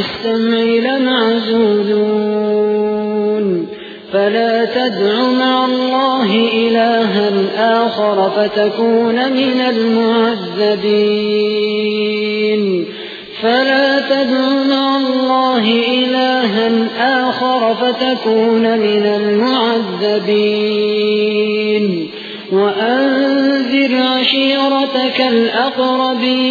السمع لمعزولون. فلا تدع مع الله إلها آخر فتكون من المعذبين. فلا تدع مع الله إلها آخر فتكون من المعذبين. وأنذر عشيرتك الأقربين.